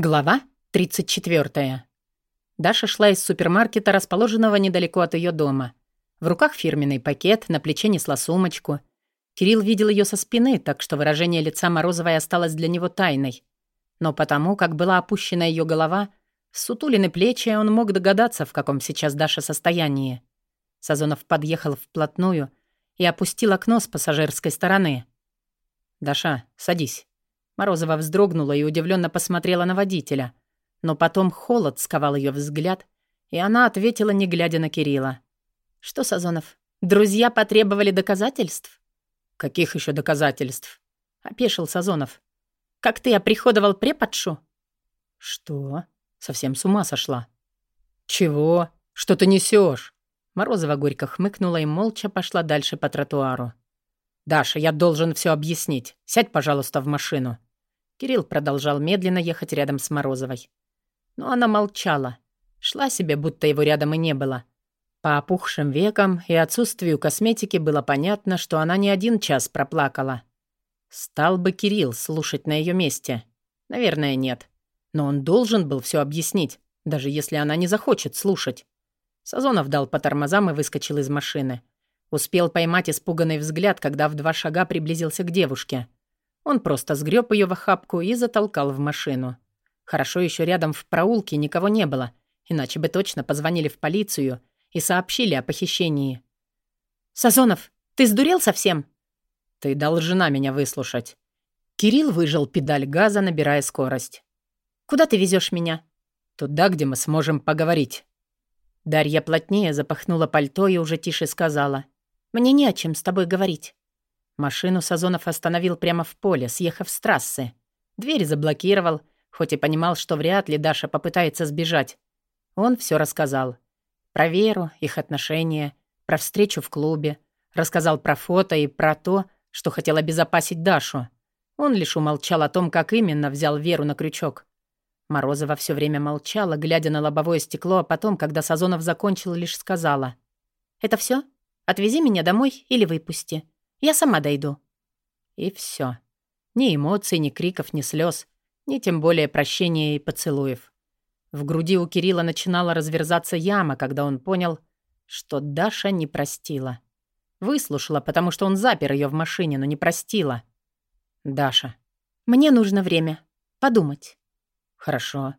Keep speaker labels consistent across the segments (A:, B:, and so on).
A: Глава 34. Даша шла из супермаркета, расположенного недалеко от ее дома. В руках фирменный пакет, на плече несла сумочку. Кирилл видел ее со спины, так что выражение лица Морозовой осталось для него тайной. Но потому, как была опущена ее голова, сутулины плечи, он мог догадаться, в каком сейчас Даша состоянии. Сазонов подъехал вплотную и опустил окно с пассажирской стороны. «Даша, садись». Морозова вздрогнула и удивленно посмотрела на водителя. Но потом холод сковал ее взгляд, и она ответила, не глядя на Кирилла. «Что, Сазонов, друзья потребовали доказательств?» «Каких еще доказательств?» — опешил Сазонов. «Как ты оприходовал преподшу?» «Что? Совсем с ума сошла?» «Чего? Что ты несешь? Морозова горько хмыкнула и молча пошла дальше по тротуару. «Даша, я должен все объяснить. Сядь, пожалуйста, в машину». Кирилл продолжал медленно ехать рядом с Морозовой. Но она молчала. Шла себе, будто его рядом и не было. По опухшим векам и отсутствию косметики было понятно, что она не один час проплакала. Стал бы Кирилл слушать на ее месте? Наверное, нет. Но он должен был все объяснить, даже если она не захочет слушать. Сазонов дал по тормозам и выскочил из машины. Успел поймать испуганный взгляд, когда в два шага приблизился к девушке. Он просто сгреб ее в охапку и затолкал в машину. Хорошо еще рядом в проулке никого не было, иначе бы точно позвонили в полицию и сообщили о похищении. «Сазонов, ты сдурел совсем?» «Ты должна меня выслушать». Кирилл выжал педаль газа, набирая скорость. «Куда ты везешь меня?» «Туда, где мы сможем поговорить». Дарья плотнее запахнула пальто и уже тише сказала. «Мне не о чем с тобой говорить. Машину Сазонов остановил прямо в поле, съехав с трассы. Дверь заблокировал, хоть и понимал, что вряд ли Даша попытается сбежать. Он все рассказал. Про Веру, их отношения, про встречу в клубе. Рассказал про фото и про то, что хотел обезопасить Дашу. Он лишь умолчал о том, как именно взял Веру на крючок. Морозова все время молчала, глядя на лобовое стекло, а потом, когда Сазонов закончил, лишь сказала. «Это все? Отвези меня домой или выпусти. Я сама дойду». И все. Ни эмоций, ни криков, ни слез, ни тем более прощения и поцелуев. В груди у Кирилла начинала разверзаться яма, когда он понял, что Даша не простила. Выслушала, потому что он запер ее в машине, но не простила. «Даша, мне нужно время. Подумать». «Хорошо».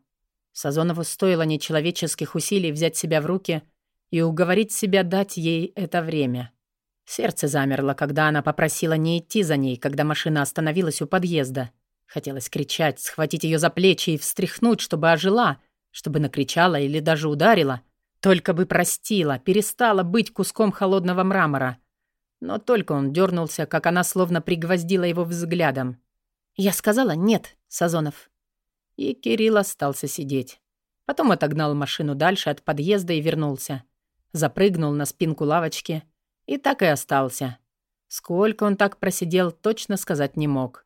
A: Сазонову стоило нечеловеческих усилий взять себя в руки и уговорить себя дать ей это время. Сердце замерло, когда она попросила не идти за ней, когда машина остановилась у подъезда. Хотелось кричать, схватить ее за плечи и встряхнуть, чтобы ожила, чтобы накричала или даже ударила. Только бы простила, перестала быть куском холодного мрамора. Но только он дернулся, как она словно пригвоздила его взглядом. «Я сказала нет, Сазонов». И Кирилл остался сидеть. Потом отогнал машину дальше от подъезда и вернулся. Запрыгнул на спинку лавочки — и так и остался. Сколько он так просидел, точно сказать не мог.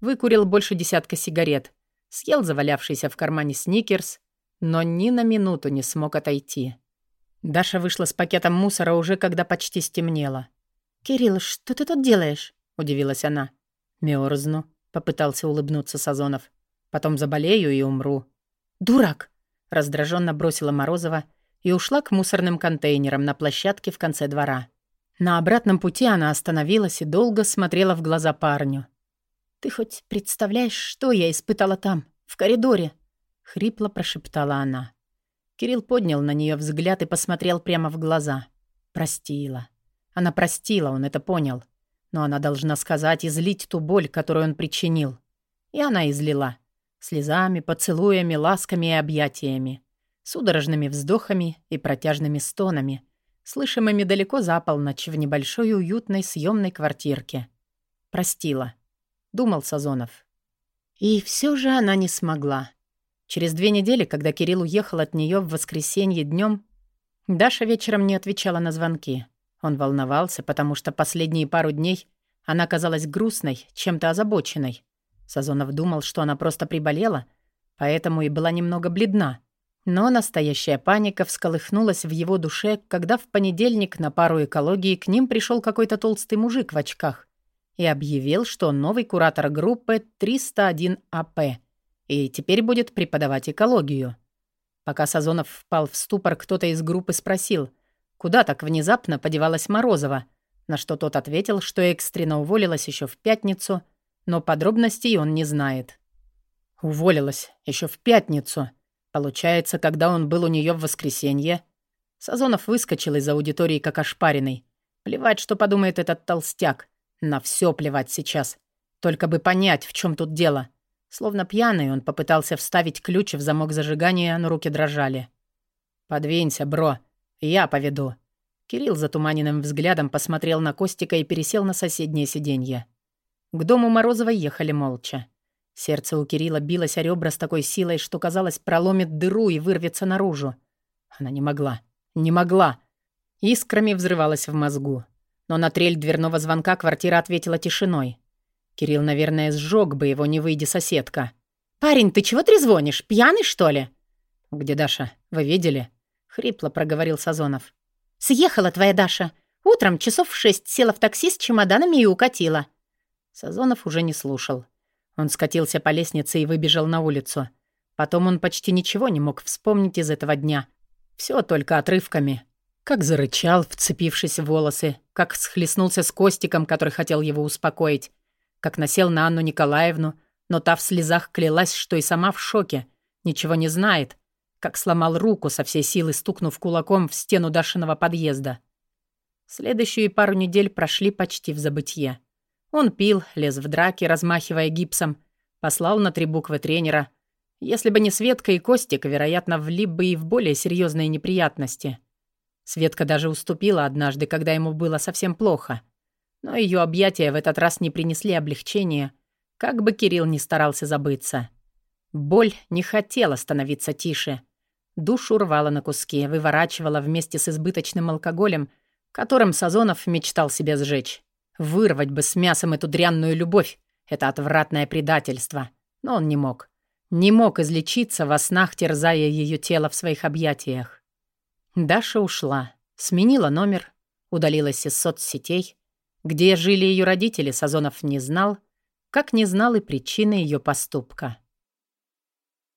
A: Выкурил больше десятка сигарет, съел завалявшийся в кармане сникерс, но ни на минуту не смог отойти. Даша вышла с пакетом мусора уже когда почти стемнело. «Кирилл, что ты тут делаешь?» — удивилась она. «Мёрзну», — попытался улыбнуться Сазонов. «Потом заболею и умру». «Дурак!» — раздраженно бросила Морозова и ушла к мусорным контейнерам на площадке в конце двора. На обратном пути она остановилась и долго смотрела в глаза парню. «Ты хоть представляешь, что я испытала там, в коридоре?» — хрипло прошептала она. Кирилл поднял на нее взгляд и посмотрел прямо в глаза. Простила. Она простила, он это понял. Но она должна сказать и злить ту боль, которую он причинил. И она излила. Слезами, поцелуями, ласками и объятиями. Судорожными вздохами и протяжными стонами — слышимыми далеко за полночь в небольшой уютной съемной квартирке. «Простила», — думал Сазонов. И все же она не смогла. Через две недели, когда Кирилл уехал от нее в воскресенье днем, Даша вечером не отвечала на звонки. Он волновался, потому что последние пару дней она казалась грустной, чем-то озабоченной. Сазонов думал, что она просто приболела, поэтому и была немного бледна. Но настоящая паника всколыхнулась в его душе, когда в понедельник на пару экологии к ним пришел какой-то толстый мужик в очках и объявил, что он новый куратор группы 301 АП и теперь будет преподавать экологию. Пока Сазонов впал в ступор, кто-то из группы спросил, куда так внезапно подевалась Морозова, на что тот ответил, что экстренно уволилась еще в пятницу, но подробностей он не знает. Уволилась еще в пятницу. Получается, когда он был у нее в воскресенье. Сазонов выскочил из аудитории как ошпаренный. Плевать, что подумает этот толстяк. На все плевать сейчас. Только бы понять, в чем тут дело. Словно пьяный, он попытался вставить ключ в замок зажигания, но руки дрожали. «Подвинься, бро. Я поведу». Кирилл затуманенным взглядом посмотрел на Костика и пересел на соседнее сиденье. К дому Морозова ехали молча. Сердце у Кирилла билось о ребра с такой силой, что, казалось, проломит дыру и вырвется наружу. Она не могла. Не могла. Искрами взрывалась в мозгу. Но на трель дверного звонка квартира ответила тишиной. Кирилл, наверное, сжег бы его, не выйди соседка. «Парень, ты чего трезвонишь? Пьяный, что ли?» «Где Даша? Вы видели?» — хрипло проговорил Сазонов. «Съехала твоя Даша. Утром часов в шесть села в такси с чемоданами и укатила». Сазонов уже не слушал. Он скатился по лестнице и выбежал на улицу. Потом он почти ничего не мог вспомнить из этого дня. Все только отрывками. Как зарычал, вцепившись в волосы, как схлестнулся с Костиком, который хотел его успокоить, как насел на Анну Николаевну, но та в слезах клялась, что и сама в шоке, ничего не знает, как сломал руку со всей силы, стукнув кулаком в стену Дашиного подъезда. Следующую пару недель прошли почти в забытье. Он пил, лез в драки, размахивая гипсом, послал на три буквы тренера. Если бы не Светка и Костик, вероятно, влип бы и в более серьезные неприятности. Светка даже уступила однажды, когда ему было совсем плохо. Но ее объятия в этот раз не принесли облегчения, как бы Кирилл ни старался забыться. Боль не хотела становиться тише. Душу рвала на куски, выворачивала вместе с избыточным алкоголем, которым Сазонов мечтал себе сжечь. Вырвать бы с мясом эту дрянную любовь. Это отвратное предательство. Но он не мог. Не мог излечиться во снах, терзая ее тело в своих объятиях. Даша ушла. Сменила номер. Удалилась из соцсетей. Где жили ее родители, Сазонов не знал. Как не знал и причины ее поступка.